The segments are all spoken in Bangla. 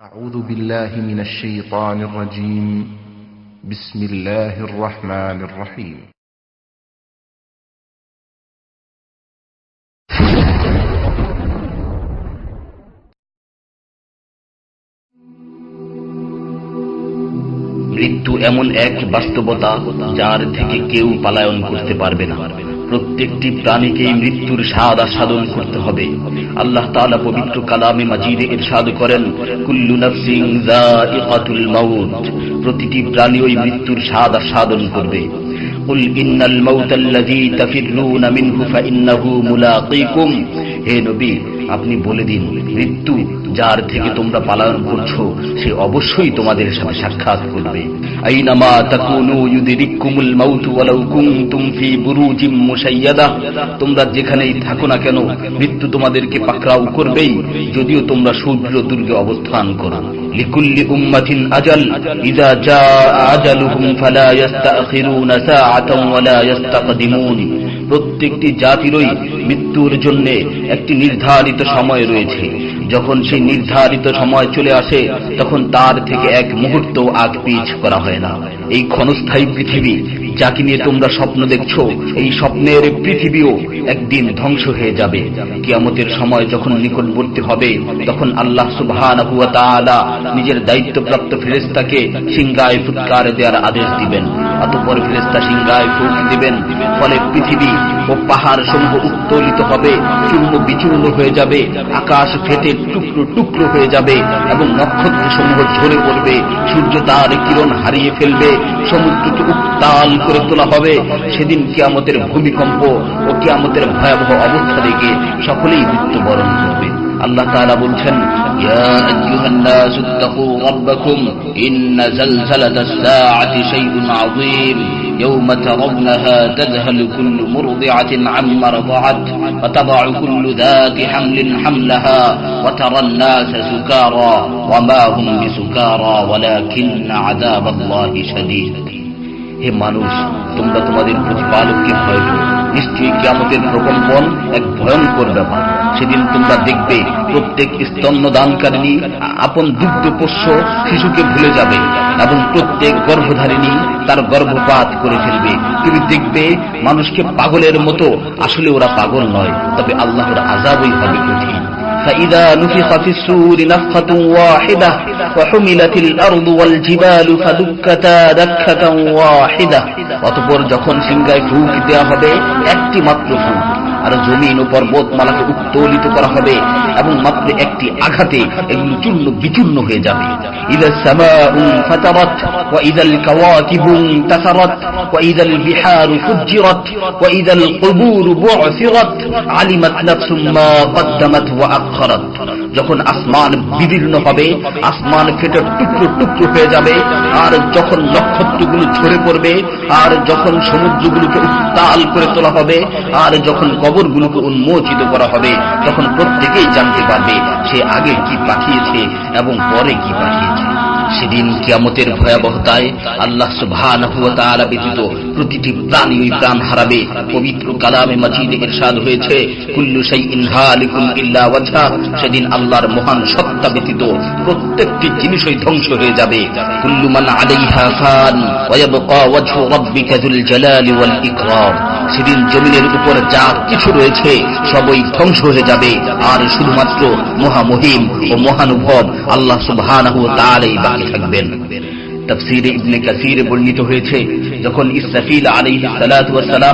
أعوذ بالله من الشيطان الرجيم بسم الله الرحمن الرحيم মৃত্যু এমন এক বাস্তবতা যার থেকে কেউ পালায়ন করতে পারবে না প্রত্যেকটি প্রাণীকেই মৃত্যুর স্বাদ আস্বাদন করতে হবে। আল্লাহ তাআলা পবিত্র কালামে মাজিদে ইরশাদ করেন, কুল্লু নাফসিন যায়িকাতুল মাউত প্রতিটি প্রাণী ওই মৃত্যুর স্বাদ আস্বাদন করবে। কুল ইন্নাল মাউতাল্লাযী তাফিররুনা মিনহু ফাইন্নাহু মুলাকীকুম হে নবী, আপনি বলে দিন, মৃত্যু যার থেকে তোমরা পালন করছ, সে অবশ্যই তোমাদের সাথে সাক্ষাৎ করবে। আইনামা তোমরা যেখানেই থাকো না কেন, মৃত্যু তোমাদেরকে পাকড়াও করবেই, যদিও তোমরা সূর্য দুর্গে অবস্থান করো। লিকুল্লি আজাল প্রত্যেকটি জাতিরই মৃত্যুর জন্য একটি নির্ধারিত সময় রয়েছে। যখন সেই নির্ধারিত সময় চলে আসে, তখন তার থেকে এক মুহূর্ত আগ পিছ করা হয় না। এই ক্ষণস্থায়ী পৃথিবী যাকে নিয়ে তোমরা স্বপ্ন দেখছ, এই স্বপ্নের পৃথিবীও একদিন ধ্বংস হয়ে যাবে। কিয়ামতের সময় যখন নিকটবর্তী হবে, তখন আল্লাহ তাআলা নিজের দায়িত্বপ্রাপ্ত ফেরেশতাকে সিংগায় ফুৎকার দেওয়ার আদেশ দিবেন। অতঃপর ফেরেশতা সিংগায় ফুৎ দিবেন, ফলে পৃথিবী ও পাহাড় সমূহ উত্তোলিত হবে, চূর্ণ বিচূর্ণ হয়ে যাবে, আকাশ ফেটে টুকরো টুকরো হয়ে যাবে এবং নক্ষত্র সমূহ ঝরে পড়বে, সূর্য তার কিরণ হারিয়ে ফেলবে সমুদ্রকে উত্তাল করে তোলা হবে সেদিন কিয়ামতের ভূমিকম্প ও কিয়ামতের ভয়াবহ অবস্থা দেখে সকলেই মৃত্যুবরণ করবে আল্লাহ তাআলা বলছেন ইয়া আইয়ুহান নাস ইত্তাকু রাব্বাকুম ইন্না জালজালাতাস সাআতি শাইউন আযীম يوم ترونها تذهل كل مرضعة عما رضعت وتضع كل ذات حمل حملها وترى الناس سكارى وما هم بسكارى ولكن عذاب الله شديد হে মানুষ তোমরা তোমাদের প্রতিপালককে ভয় করো নিশ্চয়ই কিয়ামতের প্রকম্পন এক ভয়ঙ্কর ব্যাপার সেদিন তোমরা দেখবে প্রত্যেক স্তন্য দানকারিণী আপন দুগ্ধ পোষ্য শিশুকে ভুলে যাবে এবং প্রত্যেক গর্ভধারিণী তার গর্ভপাত করে ফেলবে তুমি দেখবে মানুষকে পাগলের মতো আসলে ওরা পাগল নয় তবে আল্লাহর আজাবই হবে কঠিন فإذا نفخ في السور نفخة واحدة অতপর যখন সিংহায় ফুক দেয়া হবে, একটি মাত্র ফুক আর জমিন ও পর্বতমালাকে উত্তোলিত করা হবে, এবং মাত্র একটি আঘাতে এগুলো চূর্ণ বিচূর্ণ হয়ে যাবে। ইদা সামা উম ওয়া ইদাল কাওয়াকিবুন তাসারত, ওয়া ইদাল বিহারু ফুজ্জিরত, ওয়া ইদাল কুবুর বুসিরত আলিমাত নাফসুম মা কদ্দামাত ওয়া আখরাত। যখন আসমান বিদীর্ণ হবে, আসমান ফেটে টুকরো টুকরো হয়ে যাবে। আর যখন নক্ষত্রগুলো ঝরে পড়বে, আর যখন সমুদ্রগুলোকে উত্তাল করে তোলা হবে, আর যখন কবরগুলোকে উন্মোচিত করা হবে, তখন প্রত্যেকেই জানতে পারবে সে আগে কি পাঠিয়েছে এবং পরে কি পাঠিয়েছে। সেদিন কিয়ামতের ভয়াবহতায় আল্লাহ তাআলা ব্যতীত প্রতিটি প্রাণী ওই প্রাণ হারাবে। পবিত্র কালামে মাজিদে ইরশাদ হয়েছে, কুল্লু শাইইন হালিকুন ইল্লা ওয়াজহা। সেদিন আল্লাহর মহান সত্তা ব্যতীত প্রত্যেকটি জিনিসই ধ্বংস হয়ে যাবে। কুল্লু মান আলাইহা ফান ওয়া ইয়াবকা ওয়াজহু জালালি ওয়াল ইকরাম। সেদিন জমিনের উপর যা কিছু রয়েছে সবই ধ্বংস হয়ে যাবে। আর শুধুমাত্র মহামহিম ও মহানুভব আল্লাহ ওয়া তাআলাই বাকি থাকবেন। বর্ণিত হয়েছে, যখন ইসরাফিল আলাইহিস সালাতু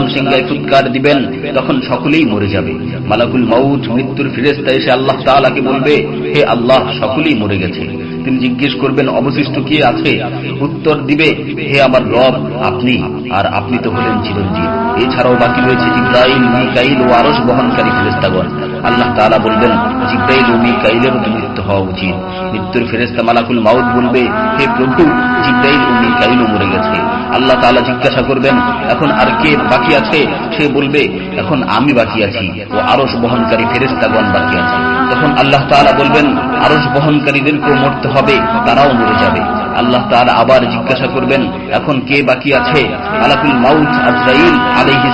সিংহায় দিবেন, তখন সকলেই মরে যাবে। মালাকুল মাউত, মৃত্যুর ফেরেশতা এসে আল্লাহ তাআলাকে বলবে, হে আল্লাহ, সকলেই মরে গেছে। তিনি জিজ্ঞেস করবেন, অবশিষ্ট কি আছে? উত্তর দিবে, হে আমার রব, আপনি, আর আপনি তো হলেন চিরঞ্জীব। এছাড়াও বাকি রয়েছে জিব্রাইল, মিকাইল ও আরশ বহনকারী ফেরেস্তাগণ আল্লাহ তাআলা বলবেন, জিব্রাইল ও মিকাইলেরও তো মৃত্যু হওয়া উচিত। মৃত্যুর ফেরেস্তা মালাকুল মাউদ বলবে, হে প্রভু, জিব্রাইল ও মিকাইলও মরে গেছে। আল্লাহ তাআলা জিজ্ঞাসা করবেন, এখন আর কে বাকি আছে? সে বলবে, এখন আমি বাকি আছি ও আরশ বহনকারী ফেরেস্তাগণ বাকি আছে। তখন আল্লাহ তাআলা বলবেন, আরশ বহনকারীদেরকেও মরতে হবে, তারাও মরে যাবে। আল্লাহ তাআলা আবার জিজ্ঞাসা করবেন, এখন কে বাকি আছে? আলাকুল মাউত আজরাইল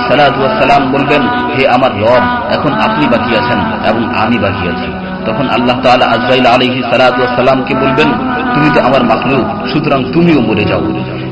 সালাতু সালাম বলবেন, হে আমার রব, এখন আপনি বাকি আছেন এবং আমি বাকি আছি। তখন আল্লাহ তাআলা আজরাইল আলাইহি সালামকে বলবেন, তুমি তো আমার মাখলুক, সুতরাং তুমিও মরে যাও।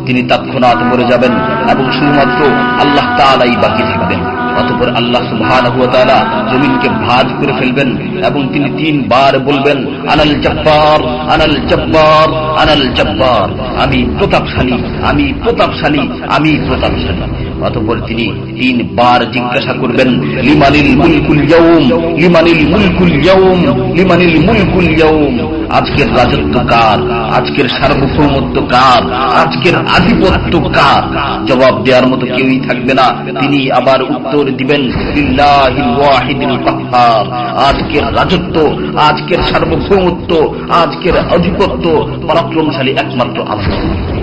তিনি তৎক্ষণাৎ মরে যাবেন এবং শুধুমাত্র আল্লাহ তাআলাই বাকি থাকবেন। অতপর আল্লাহ সুবহানাহু ওয়া তাআলা জমিনকে ভাঁজ করে ফেলবেন এবং তিনি তিনবার বলবেন, আনাল জব্বার আনাল জব্বার আনাল জব্বার। আমি প্রতাপশালী আমি প্রতাপশালী আমি প্রতাপশালী। অতপর তিনি তিনবার জিজ্ঞাসা করবেন, লিমানিল মুলকুল ইয়ৌম লিমানিল মুলকুল ইয়ৌম লিমানিল মুলকুল ইয়ৌম আজকের রাজত্ব কার আজকের সার্বভৌমত্ব কার আজকের আধিপত্য কার জবাব দেওয়ার মতো কেউই থাকবে না। তিনি আবার উত্তর দিবেন আজকের রাজত্ব, আজকের সার্বভৌমত্ব, আজকের আধিপত্য পরাক্রমশালী একমাত্র আল্লাহ।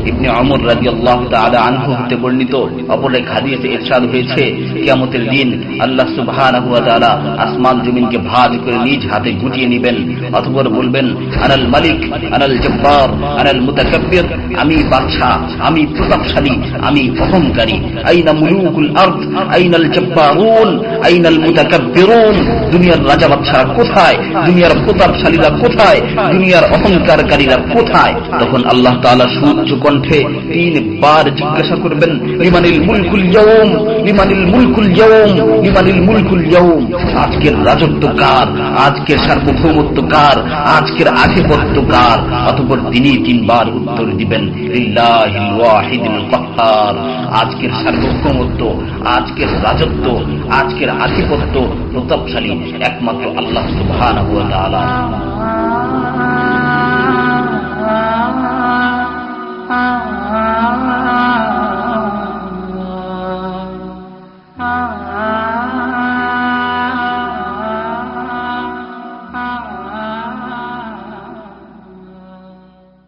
ইবনে অমর রাজি আল্লাহ তালা আনহু হতে বর্ণিত অপর এক হাদিসে ইরশাদ হয়েছে, কিয়ামতের দিন আল্লাহ সুবহানাহু ওয়া তাআলা আসমান জমিনকে ভাঁজ করে নিজ হাতে গুটিয়ে নেবেন, অতঃপর বলবেন আনাল মালিক, আনাল জব্বার, আনাল মুতাকাব্বির। আমি বাদশা আমি প্রতাপশালী, আমি অহংকারী আইনা মুলুকুল আরদ, আইনাল জব্বারুন, আইনাল মুতাকাব্বিরুন। দুনিয়ার রাজা বাদশা কোথায়? দুনিয়ার প্রতাপশালীরা কোথায়? দুনিয়ার অহংকারকারীরা কোথায়? তখন আল্লাহ তাআলা সুউচ্চ কণ্ঠে তিনবার জিজ্ঞাসা করবেন, লিমানিল মুলকুল ইয়ৌম লিমানিল মুলকুল ইয়ৌম লিমানিল মুলকুল ইয়ৌম আজকের রাজত্ব কার? আজকের সার্বভৌমত্ব কার? আজকের আধিপত্য কার অতপর তিনি তিনবার উত্তর দিবেন আজকের সার্বভৌমত্ব, আজকের রাজত্ব, আজকের আধিপত্য প্রতাপশালী একমাত্র আল্লাহ সুবাহ